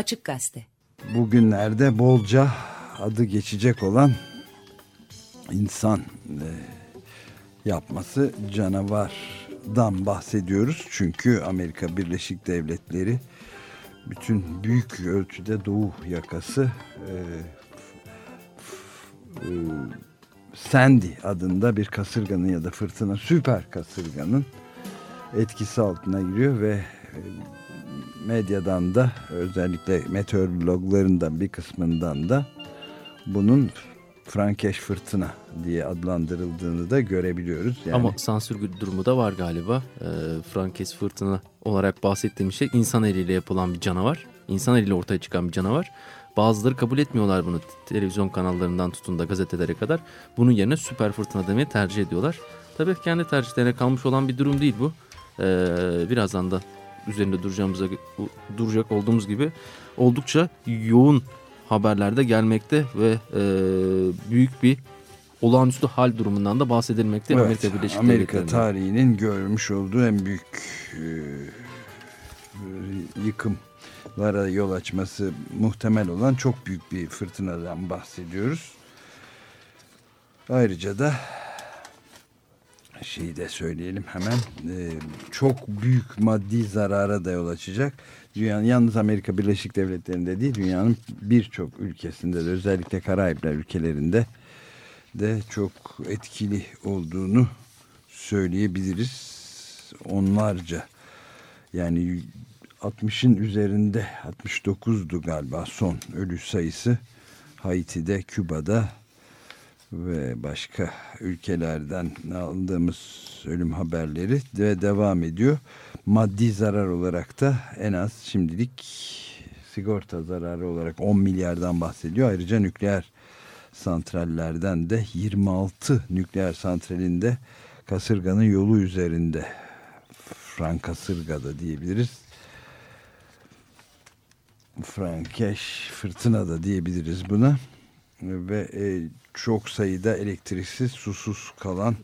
Açık Gazete. Bugünlerde bolca adı geçecek olan insan e, yapması canavardan bahsediyoruz. Çünkü Amerika Birleşik Devletleri bütün büyük ölçüde doğu yakası e, e, Sandy adında bir kasırganın ya da fırtına süper kasırganın etkisi altına giriyor ve medyadan da özellikle meteorologların da bir kısmından da bunun Frankeş fırtına diye adlandırıldığını da görebiliyoruz. Yani... Ama sansür durumu da var galiba. E, Frankes fırtına olarak bahsettiğim şey insan eliyle yapılan bir canavar. İnsan eliyle ortaya çıkan bir canavar. Bazıları kabul etmiyorlar bunu televizyon kanallarından tutun da gazetelere kadar. Bunun yerine süper fırtına demeyi tercih ediyorlar. Tabii kendi tercihlerine kalmış olan bir durum değil bu. Ee, birazdan da üzerinde duracağımıza duracak olduğumuz gibi oldukça yoğun haberlerde gelmekte ve e, büyük bir olağanüstü hal durumundan da bahsedilmekte evet, Amerika Birleşik Amerika tarihinin görmüş olduğu en büyük e, yıkımlara yol açması muhtemel olan çok büyük bir fırtınadan bahsediyoruz. Ayrıca da şeyi de söyleyelim hemen e, çok büyük maddi zarara da yol açacak. Dünyanın yalnız Amerika Birleşik Devletleri'nde değil dünyanın birçok ülkesinde de özellikle Karayipler ülkelerinde de çok etkili olduğunu söyleyebiliriz. Onlarca yani 60'ın üzerinde 69'du galiba son ölü sayısı Haiti'de, Küba'da ve başka ülkelerden aldığımız ölüm haberleri de devam ediyor. Maddi zarar olarak da en az şimdilik sigorta zararı olarak 10 milyardan bahsediyor. Ayrıca nükleer santrallerden de 26 nükleer santralinde kasırganın yolu üzerinde Frank kasırgada diyebiliriz. Frankeş fırtına da diyebiliriz buna ve e, çok sayıda elektriksiz, susuz kalan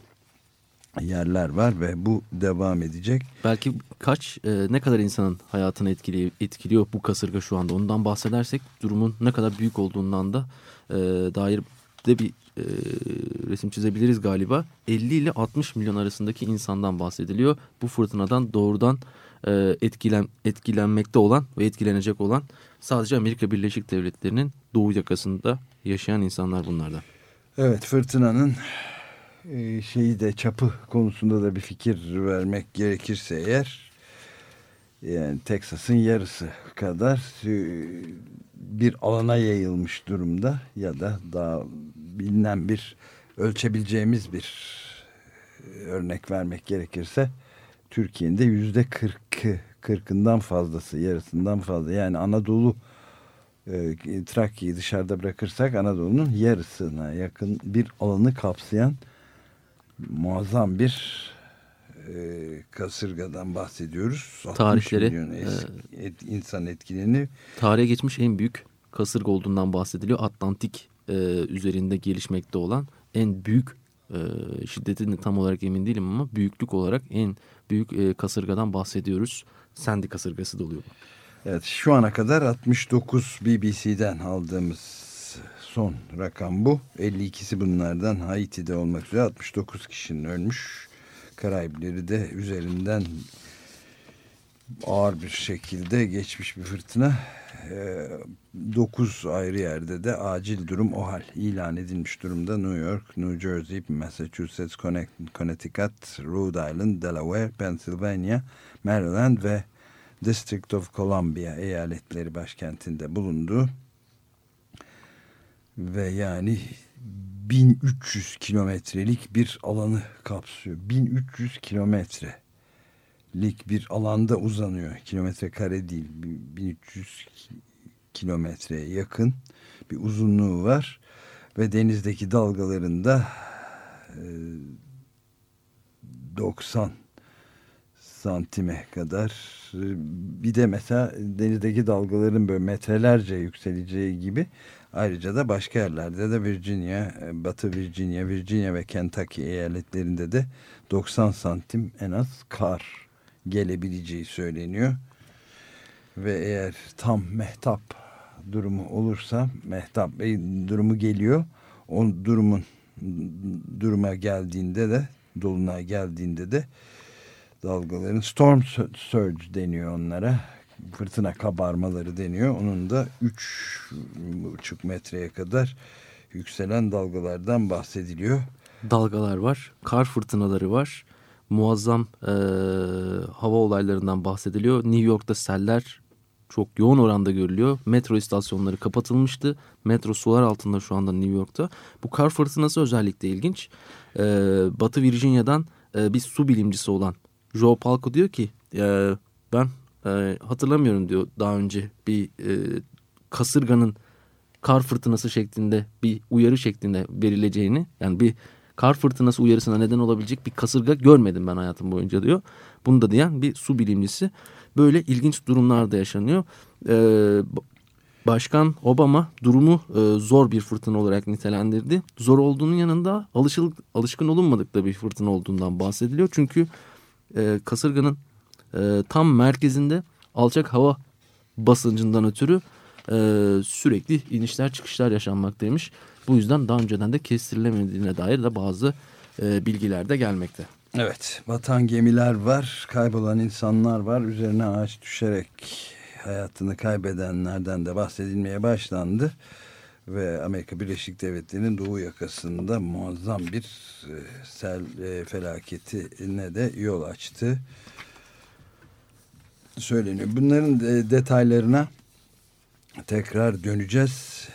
yerler var ve bu devam edecek. Belki kaç, e, ne kadar insanın hayatını etkiliyor, etkiliyor bu kasırga şu anda ondan bahsedersek durumun ne kadar büyük olduğundan da e, dair de bir e, resim çizebiliriz galiba. 50 ile 60 milyon arasındaki insandan bahsediliyor. Bu fırtınadan doğrudan e, etkilen, etkilenmekte olan ve etkilenecek olan sadece Amerika Birleşik Devletleri'nin doğu yakasında yaşayan insanlar bunlardan. Evet fırtınanın e, şeyi de çapı konusunda da bir fikir vermek gerekirse eğer yani Teksas'ın yarısı kadar e, bir alana yayılmış durumda ya da daha bilinen bir ölçebileceğimiz bir e, örnek vermek gerekirse Türkiye'nin de yüzde kırkı kırkından fazlası yarısından fazla yani Anadolu e, Trakya'yı dışarıda bırakırsak Anadolu'nun yarısına yakın bir alanı kapsayan muazzam bir e, kasırgadan bahsediyoruz. Tarihleri eski, e, et, insan etkileni. Tarihe geçmiş en büyük kasırga olduğundan bahsediliyor. Atlantik e, üzerinde gelişmekte olan en büyük e, şiddetini tam olarak emin değilim ama büyüklük olarak en büyük e, kasırgadan bahsediyoruz. Sandy kasırgası da oluyor bu. Evet şu ana kadar 69 BBC'den aldığımız son rakam bu. 52'si bunlardan Haiti'de olmak üzere 69 kişinin ölmüş. Karayipleri de üzerinden ağır bir şekilde geçmiş bir fırtına. 9 ayrı yerde de acil durum o hal ilan edilmiş durumda. New York, New Jersey, Massachusetts, Connecticut, Rhode Island, Delaware, Pennsylvania, Maryland ve District of Columbia eyaletleri başkentinde bulundu. Ve yani 1300 kilometrelik bir alanı kapsıyor. 1300 kilometrelik bir alanda uzanıyor. Kilometre kare değil. 1300 kilometreye yakın bir uzunluğu var. Ve denizdeki dalgalarında 90 santime kadar bir de mesela denizdeki dalgaların böyle metrelerce yükseleceği gibi ayrıca da başka yerlerde de Virginia, Batı Virginia, Virginia ve Kentucky eyaletlerinde de 90 santim en az kar gelebileceği söyleniyor. ve eğer tam mehtap durumu olursa mehtap e, durumu geliyor. O durumun duruma geldiğinde de dolunay geldiğinde de dalgaların storm surge deniyor onlara. Fırtına kabarmaları deniyor. Onun da 3,5 metreye kadar yükselen dalgalardan bahsediliyor. Dalgalar var, kar fırtınaları var, muazzam e, hava olaylarından bahsediliyor. New York'ta seller çok yoğun oranda görülüyor. Metro istasyonları kapatılmıştı. Metro sular altında şu anda New York'ta. Bu kar fırtınası özellikle ilginç. E, Batı Virginia'dan e, bir su bilimcisi olan Joe Palco diyor ki e, ben e, hatırlamıyorum diyor daha önce bir e, kasırganın kar fırtınası şeklinde bir uyarı şeklinde verileceğini yani bir kar fırtınası uyarısına neden olabilecek bir kasırga görmedim ben hayatım boyunca diyor. Bunu da diyen bir su bilimcisi. Böyle ilginç durumlar da yaşanıyor. Ee, Başkan Obama durumu e, zor bir fırtına olarak nitelendirdi. Zor olduğunun yanında alışıl, alışkın olunmadık da bir fırtına olduğundan bahsediliyor. Çünkü e, kasırganın e, tam merkezinde alçak hava basıncından ötürü e, sürekli inişler çıkışlar yaşanmaktaymış. Bu yüzden daha önceden de kestirilemediğine dair de bazı e, bilgiler de gelmekte. Evet, batan gemiler var, kaybolan insanlar var. Üzerine ağaç düşerek hayatını kaybedenlerden de bahsedilmeye başlandı. Ve Amerika Birleşik Devletleri'nin doğu yakasında muazzam bir e, sel e, felaketine de yol açtı. Söyleniyor. Bunların detaylarına tekrar döneceğiz.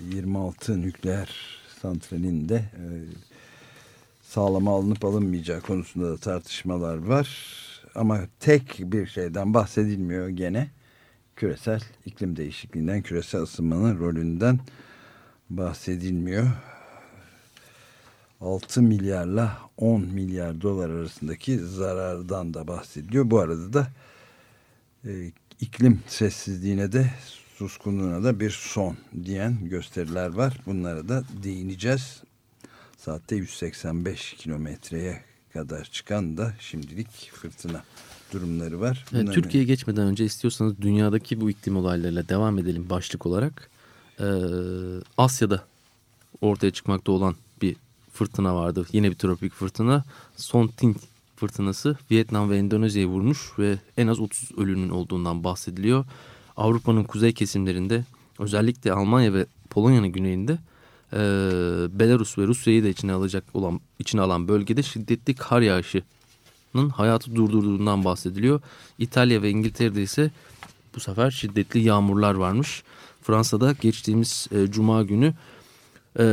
26 nükleer santralinde e, sağlama alınıp alınmayacağı konusunda da tartışmalar var. Ama tek bir şeyden bahsedilmiyor gene. Küresel iklim değişikliğinden, küresel ısınmanın rolünden bahsedilmiyor. 6 milyarla 10 milyar dolar arasındaki zarardan da bahsediliyor. Bu arada da e, iklim sessizliğine de suskunluğuna da bir son diyen gösteriler var. Bunlara da değineceğiz. Saatte 185 kilometreye kadar çıkan da şimdilik fırtına durumları var. Evet, Türkiye'ye geçmeden önce istiyorsanız dünyadaki bu iklim olaylarıyla devam edelim başlık olarak. Ee, Asya'da ortaya çıkmakta olan bir fırtına vardı. Yine bir tropik fırtına. Son Tin fırtınası Vietnam ve Endonezya'yı vurmuş ve en az 30 ölünün olduğundan bahsediliyor. Avrupa'nın kuzey kesimlerinde özellikle Almanya ve Polonya'nın güneyinde e, Belarus ve Rusya'yı da içine alacak olan içine alan bölgede şiddetli kar yağışının hayatı durdurduğundan bahsediliyor. İtalya ve İngiltere'de ise bu sefer şiddetli yağmurlar varmış. Fransa'da geçtiğimiz e, cuma günü e,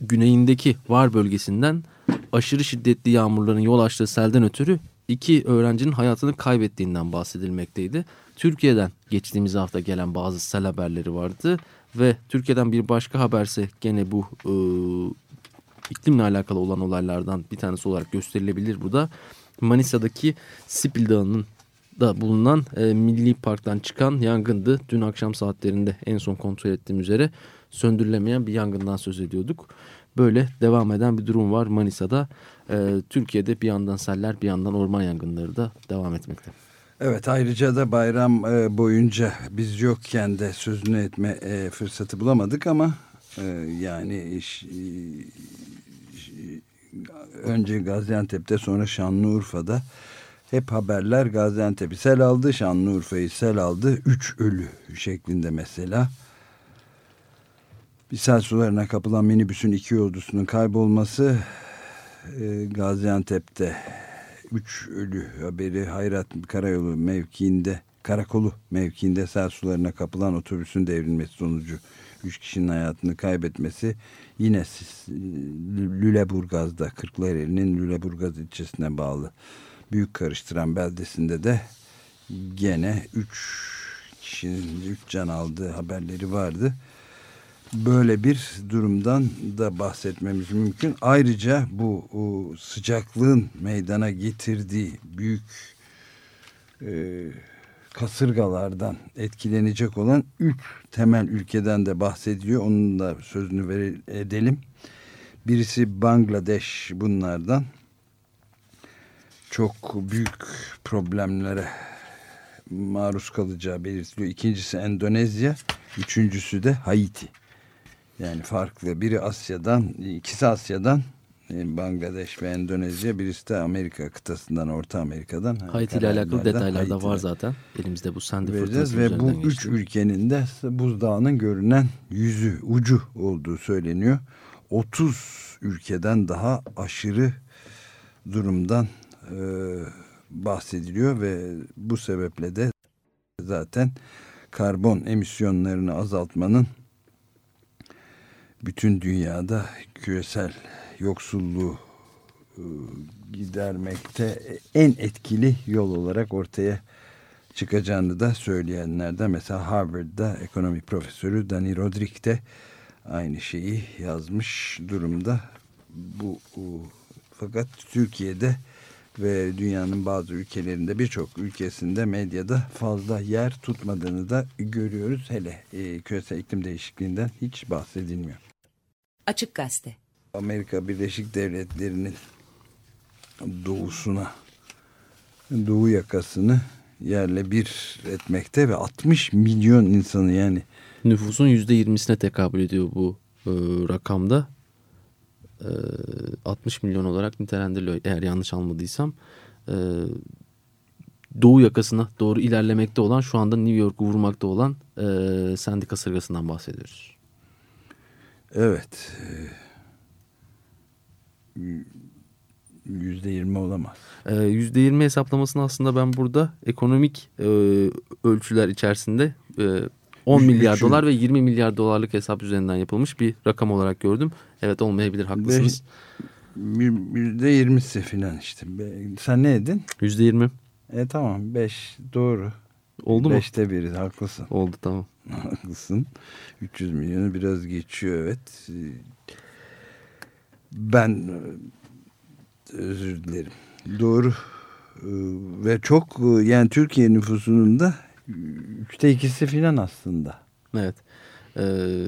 güneyindeki Var bölgesinden aşırı şiddetli yağmurların yol açtığı selden ötürü iki öğrencinin hayatını kaybettiğinden bahsedilmekteydi. Türkiye'den geçtiğimiz hafta gelen bazı sel haberleri vardı ve Türkiye'den bir başka haberse gene bu e, iklimle alakalı olan olaylardan bir tanesi olarak gösterilebilir bu da. Manisa'daki Sipil Dağı'nın da bulunan e, Milli Park'tan çıkan yangındı. Dün akşam saatlerinde en son kontrol ettiğim üzere söndürülemeyen bir yangından söz ediyorduk. Böyle devam eden bir durum var Manisa'da. E, Türkiye'de bir yandan seller bir yandan orman yangınları da devam etmekte. Evet ayrıca da bayram e, boyunca biz yokken de sözünü etme e, fırsatı bulamadık ama yani iş, önce Gaziantep'te sonra Şanlıurfa'da hep haberler Gaziantep'i sel aldı, Şanlıurfa'yı sel aldı. Üç ölü şeklinde mesela. Bir sel sularına kapılan minibüsün iki yolcusunun kaybolması Gaziantep'te 3 ölü haberi Hayrat Karayolu mevkiinde karakolu mevkiinde sel sularına kapılan otobüsün devrilmesi sonucu 3 kişinin hayatını kaybetmesi yine Lüleburgaz'da Kırklareli'nin Lüleburgaz ilçesine bağlı büyük karıştıran beldesinde de gene 3 kişinin 3 can aldığı haberleri vardı böyle bir durumdan da bahsetmemiz mümkün. Ayrıca bu sıcaklığın meydana getirdiği büyük kasırgalardan etkilenecek olan üç temel ülkeden de bahsediliyor. Onun da sözünü ver, edelim. Birisi Bangladeş bunlardan. Çok büyük problemlere maruz kalacağı belirtiliyor. İkincisi Endonezya, üçüncüsü de Haiti. Yani farklı. Biri Asya'dan, ikisi Asya'dan Bangladeş ve Endonezya birisi de Amerika kıtasından Orta Amerika'dan. Haiti ile alakalı detaylar da var zaten. Elimizde bu Sandy fırtınası Ve bu üç geçti. ülkenin de buzdağının görünen yüzü, ucu olduğu söyleniyor. 30 ülkeden daha aşırı durumdan e, bahsediliyor ve bu sebeple de zaten karbon emisyonlarını azaltmanın bütün dünyada küresel yoksulluğu e, gidermekte en etkili yol olarak ortaya çıkacağını da söyleyenlerden mesela Harvard'da ekonomi profesörü Dani Rodrik de aynı şeyi yazmış durumda. Bu, bu fakat Türkiye'de ve dünyanın bazı ülkelerinde birçok ülkesinde medyada fazla yer tutmadığını da görüyoruz. Hele e, küresel iklim değişikliğinden hiç bahsedilmiyor. Açık Gazete Amerika Birleşik Devletleri'nin doğusuna doğu yakasını yerle bir etmekte ve 60 milyon insanı yani nüfusun %20'sine tekabül ediyor bu e, rakamda. E, 60 milyon olarak nitelendiriliyor eğer yanlış almadıysam. E, doğu yakasına doğru ilerlemekte olan şu anda New York'u vurmakta olan e, sendika sırgasından bahsediyoruz. Evet. Evet. %20 olamaz. Ee, %20 hesaplamasını aslında ben burada ekonomik e, ölçüler içerisinde e, 10 milyar dolar ve 20 milyar dolarlık hesap üzerinden yapılmış bir rakam olarak gördüm. Evet olmayabilir haklısınız. %20'si falan işte. Sen ne dedin? %20. E tamam 5 doğru. Oldu Beşte mu? Beşte biri haklısın. Oldu tamam. Haklısın. 300 milyonu biraz geçiyor evet. Ben özür dilerim. Doğru. Ve çok yani Türkiye nüfusunun da üçte ikisi filan aslında. Evet. Ee,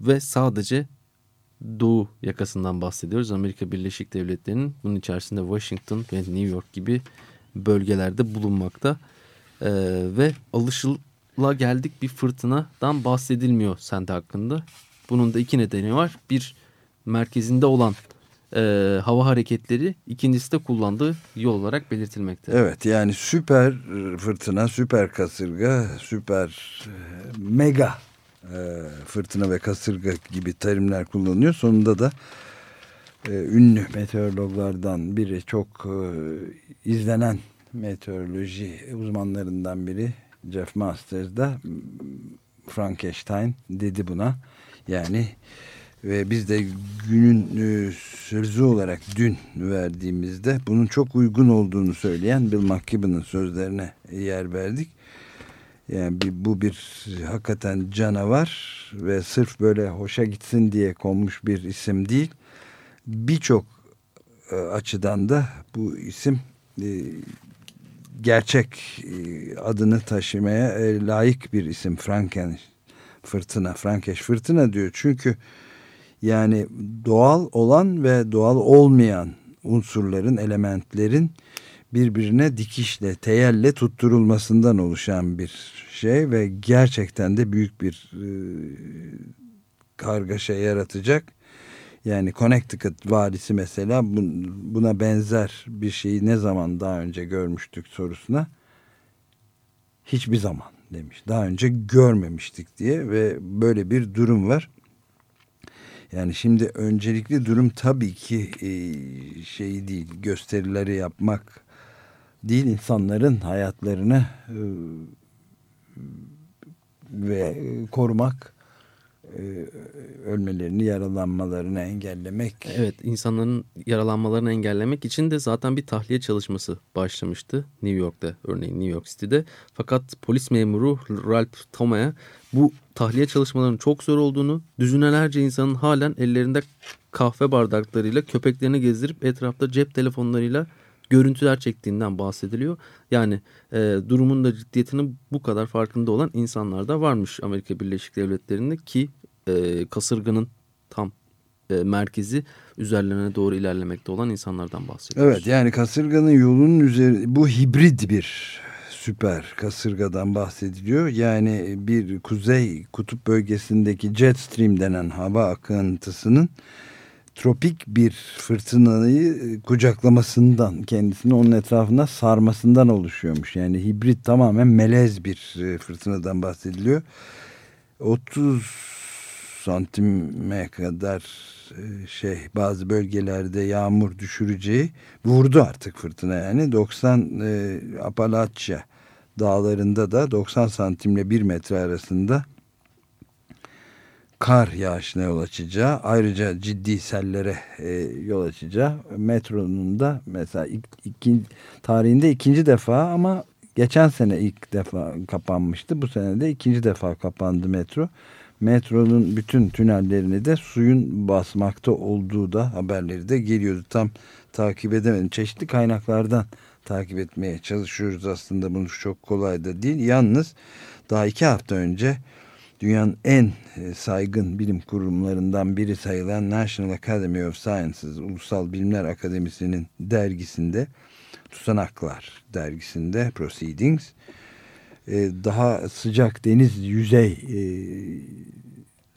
ve sadece Doğu yakasından bahsediyoruz. Amerika Birleşik Devletleri'nin bunun içerisinde Washington ve New York gibi bölgelerde bulunmakta. Ee, ve alışıla geldik bir fırtınadan bahsedilmiyor sende hakkında. Bunun da iki nedeni var. Bir merkezinde olan e, hava hareketleri ikincisi de kullandığı yol olarak belirtilmekte. Evet yani süper fırtına, süper kasırga, süper e, mega e, fırtına ve kasırga gibi terimler kullanılıyor. Sonunda da e, ünlü meteorologlardan biri çok e, izlenen meteoroloji uzmanlarından biri Jeff Masters da Frankenstein dedi buna. Yani ve biz de günün e, sözü olarak dün verdiğimizde bunun çok uygun olduğunu söyleyen Bill McKibben'ın sözlerine yer verdik. Yani bir, bu bir hakikaten canavar ve sırf böyle hoşa gitsin diye konmuş bir isim değil. Birçok e, açıdan da bu isim e, gerçek e, adını taşımaya e, layık bir isim Franken fırtına, Frankeş fırtına diyor. Çünkü yani doğal olan ve doğal olmayan unsurların, elementlerin birbirine dikişle, teyelle tutturulmasından oluşan bir şey ve gerçekten de büyük bir e, kargaşa yaratacak. Yani Connecticut valisi mesela buna benzer bir şeyi ne zaman daha önce görmüştük sorusuna hiçbir zaman demiş. Daha önce görmemiştik diye ve böyle bir durum var. Yani şimdi öncelikli durum tabii ki e, şey değil gösterileri yapmak değil insanların hayatlarını e, ve korumak. e, ölmelerini, yaralanmalarını engellemek. Evet, insanların yaralanmalarını engellemek için de zaten bir tahliye çalışması başlamıştı New York'ta, örneğin New York City'de. Fakat polis memuru Ralph Toma'ya bu tahliye çalışmalarının çok zor olduğunu, düzinelerce insanın halen ellerinde kahve bardaklarıyla köpeklerini gezdirip etrafta cep telefonlarıyla görüntüler çektiğinden bahsediliyor. Yani e, durumun da ciddiyetinin bu kadar farkında olan insanlar da varmış Amerika Birleşik Devletleri'nde ki e, kasırganın tam e, merkezi üzerlerine doğru ilerlemekte olan insanlardan bahsediyoruz. Evet yani kasırganın yolunun üzeri bu hibrit bir süper kasırgadan bahsediliyor. Yani bir kuzey kutup bölgesindeki jet stream denen hava akıntısının tropik bir fırtınayı kucaklamasından kendisini onun etrafına sarmasından oluşuyormuş. Yani hibrit tamamen melez bir e, fırtınadan bahsediliyor. 30 santime kadar e, şey bazı bölgelerde yağmur düşüreceği vurdu artık fırtına yani. 90 e, Apalachia dağlarında da 90 santimle 1 metre arasında kar yağışına yol açacağı ayrıca ciddi sellere e, yol açacağı metronun da mesela ilk, iki, tarihinde ikinci defa ama geçen sene ilk defa kapanmıştı. Bu sene de ikinci defa kapandı metro metronun bütün tünellerini de suyun basmakta olduğu da haberleri de geliyordu. Tam takip edemedim. Çeşitli kaynaklardan takip etmeye çalışıyoruz aslında. Bunu çok kolay da değil. Yalnız daha iki hafta önce dünyanın en e, saygın bilim kurumlarından biri sayılan National Academy of Sciences, Ulusal Bilimler Akademisi'nin dergisinde, Tutanaklar dergisinde, Proceedings, daha sıcak deniz yüzey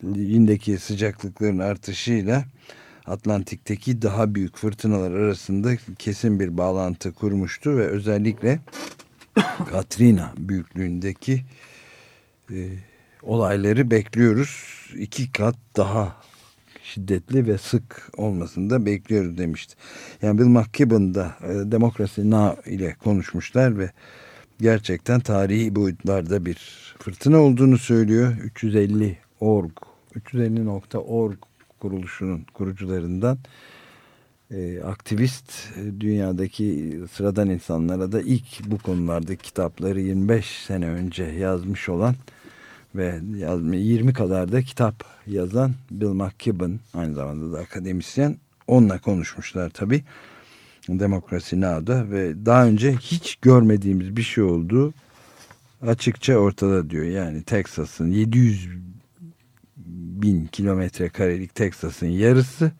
yüzeyindeki sıcaklıkların artışıyla Atlantik'teki daha büyük fırtınalar arasında kesin bir bağlantı kurmuştu ve özellikle Katrina büyüklüğündeki e, olayları bekliyoruz. İki kat daha şiddetli ve sık olmasını da bekliyoruz demişti. Yani Bill McKibben da e, Demokrasi Now ile konuşmuşlar ve gerçekten tarihi boyutlarda bir fırtına olduğunu söylüyor. 350 org 350.org kuruluşunun kurucularından e, aktivist e, dünyadaki sıradan insanlara da ilk bu konularda kitapları 25 sene önce yazmış olan ve 20 kadar da kitap yazan Bill McKibben aynı zamanda da akademisyen onunla konuşmuşlar tabii. Demokrasi Now'da ve daha önce hiç görmediğimiz bir şey oldu açıkça ortada diyor. Yani Texas'ın 700 bin kilometre karelik Texas'ın yarısı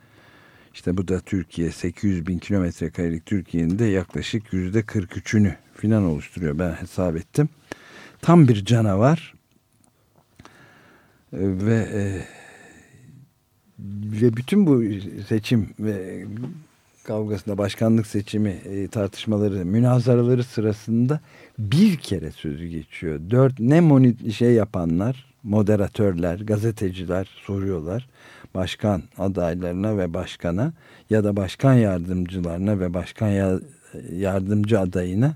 işte bu da Türkiye 800 bin kilometre karelik Türkiye'nin de yaklaşık yüzde 43'ünü filan oluşturuyor ben hesap ettim. Tam bir canavar ve e, ve bütün bu seçim ve kavgasında başkanlık seçimi e, tartışmaları, münazaraları sırasında bir kere sözü geçiyor. Dört ne monit şey yapanlar, moderatörler, gazeteciler soruyorlar başkan adaylarına ve başkana ya da başkan yardımcılarına ve başkan ya, yardımcı adayına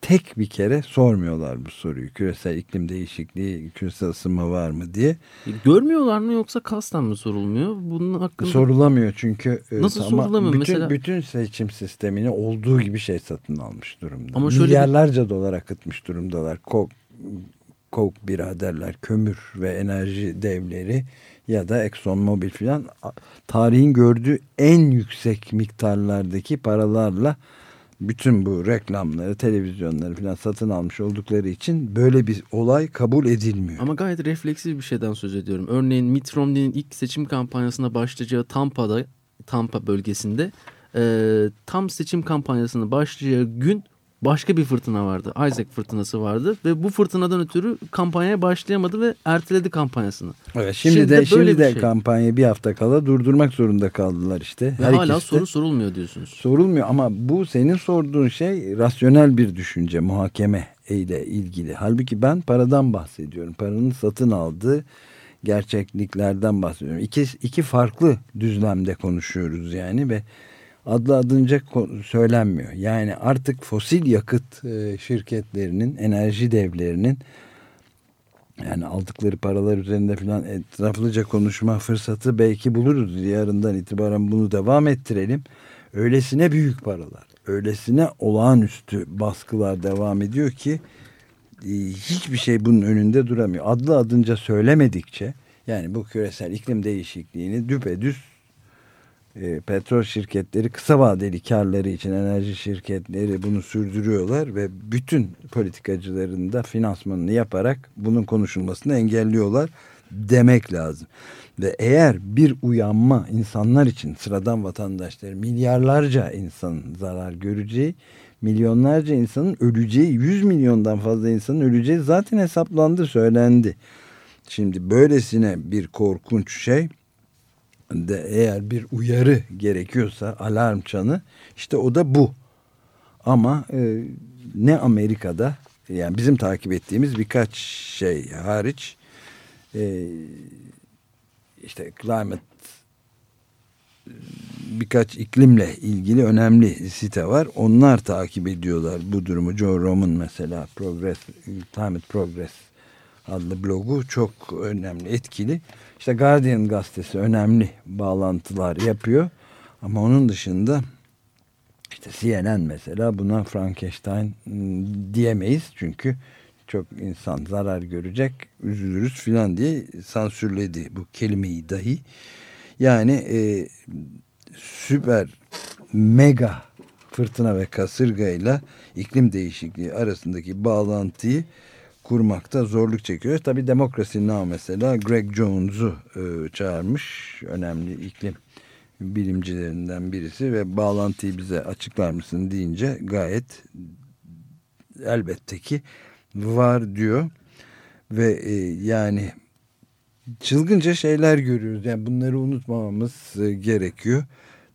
tek bir kere sormuyorlar bu soruyu. Küresel iklim değişikliği, küresel ısınma var mı diye. E, görmüyorlar mı yoksa kasten mi sorulmuyor? Bunun hakkında... Sorulamıyor çünkü. E, Nasıl sorulamıyor bütün, mesela? Bütün seçim sistemini olduğu gibi şey satın almış durumda. Ama şöyle Milyarlarca bir... dolar akıtmış durumdalar. Kok, Koch biraderler, kömür ve enerji devleri ya da Exxon Mobil filan tarihin gördüğü en yüksek miktarlardaki paralarla bütün bu reklamları, televizyonları falan satın almış oldukları için böyle bir olay kabul edilmiyor. Ama gayet refleksif bir şeyden söz ediyorum. Örneğin Mitt Romney'nin ilk seçim kampanyasına başlayacağı Tampa'da, Tampa bölgesinde e, tam seçim kampanyasına başlayacağı gün başka bir fırtına vardı. Isaac fırtınası vardı ve bu fırtınadan ötürü kampanyaya başlayamadı ve erteledi kampanyasını. Evet, şimdi, şimdi de şimdi de şey. kampanyayı bir hafta kala durdurmak zorunda kaldılar işte. Ve Her hala soru sorulmuyor diyorsunuz. Sorulmuyor ama bu senin sorduğun şey rasyonel bir düşünce, muhakeme ile ilgili. Halbuki ben paradan bahsediyorum. Paranın satın aldığı gerçekliklerden bahsediyorum. İki, iki farklı düzlemde konuşuyoruz yani ve adlı adınca söylenmiyor. Yani artık fosil yakıt e, şirketlerinin, enerji devlerinin yani aldıkları paralar üzerinde falan etraflıca konuşma fırsatı belki buluruz. Yarından itibaren bunu devam ettirelim. Öylesine büyük paralar, öylesine olağanüstü baskılar devam ediyor ki e, hiçbir şey bunun önünde duramıyor. Adlı adınca söylemedikçe yani bu küresel iklim değişikliğini düpedüz e, petrol şirketleri kısa vadeli karları için enerji şirketleri bunu sürdürüyorlar ve bütün politikacıların da finansmanını yaparak bunun konuşulmasını engelliyorlar demek lazım. Ve eğer bir uyanma insanlar için sıradan vatandaşlar milyarlarca insan zarar göreceği milyonlarca insanın öleceği 100 milyondan fazla insanın öleceği zaten hesaplandı söylendi. Şimdi böylesine bir korkunç şey de eğer bir uyarı gerekiyorsa alarm çanı işte o da bu. Ama e, ne Amerika'da yani bizim takip ettiğimiz birkaç şey hariç e, işte climate birkaç iklimle ilgili önemli site var. Onlar takip ediyorlar bu durumu. Joe Roman mesela Progress, Climate Progress adlı blogu çok önemli, etkili. İşte Guardian gazetesi önemli bağlantılar yapıyor. Ama onun dışında işte CNN mesela buna Frankenstein ıı, diyemeyiz. Çünkü çok insan zarar görecek, üzülürüz filan diye sansürledi bu kelimeyi dahi. Yani e, süper mega fırtına ve kasırgayla iklim değişikliği arasındaki bağlantıyı kurmakta zorluk çekiyor. Tabii Demokrasi Now mesela Greg Jones'u e, çağırmış. Önemli iklim bilimcilerinden birisi ve bağlantıyı bize açıklar mısın deyince gayet elbette ki var diyor. Ve e, yani çılgınca şeyler görüyoruz. Yani bunları unutmamamız e, gerekiyor.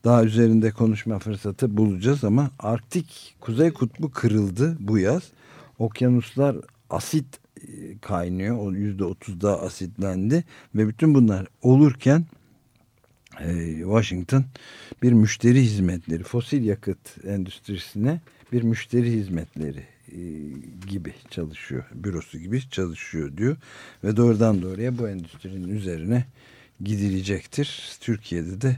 Daha üzerinde konuşma fırsatı bulacağız ama Arktik Kuzey Kutbu kırıldı bu yaz. Okyanuslar asit e, kaynıyor. O yüzde otuz daha asitlendi ve bütün bunlar olurken e, Washington bir müşteri hizmetleri, fosil yakıt endüstrisine bir müşteri hizmetleri e, gibi çalışıyor. Bürosu gibi çalışıyor diyor. Ve doğrudan doğruya bu endüstrinin üzerine gidilecektir. Türkiye'de de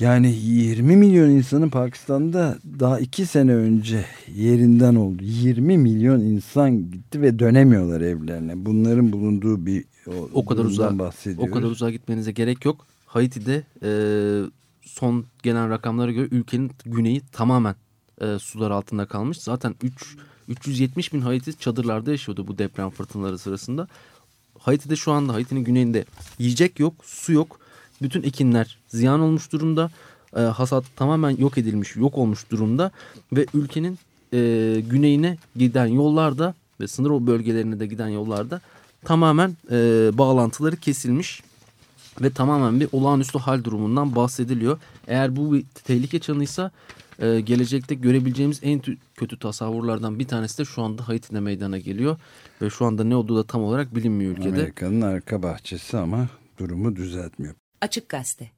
yani 20 milyon insanın Pakistan'da daha iki sene önce yerinden oldu. 20 milyon insan gitti ve dönemiyorlar evlerine. Bunların bulunduğu bir o, o kadar uzağa bahsediyoruz. O kadar uzağa gitmenize gerek yok. Haiti'de e, son gelen rakamlara göre ülkenin güneyi tamamen e, sular altında kalmış. Zaten 3 370 bin Haiti çadırlarda yaşıyordu bu deprem fırtınaları sırasında. Haiti'de şu anda Haiti'nin güneyinde yiyecek yok, su yok. Bütün ekinler ziyan olmuş durumda. E, hasat tamamen yok edilmiş, yok olmuş durumda. Ve ülkenin e, güneyine giden yollarda ve sınır bölgelerine de giden yollarda tamamen e, bağlantıları kesilmiş ve tamamen bir olağanüstü hal durumundan bahsediliyor. Eğer bu bir tehlike çanıysa e, gelecekte görebileceğimiz en kötü tasavvurlardan bir tanesi de şu anda Haiti'de meydana geliyor. Ve şu anda ne olduğu da tam olarak bilinmiyor ülkede. Amerika'nın arka bahçesi ama durumu düzeltmiyor. Açık Gazete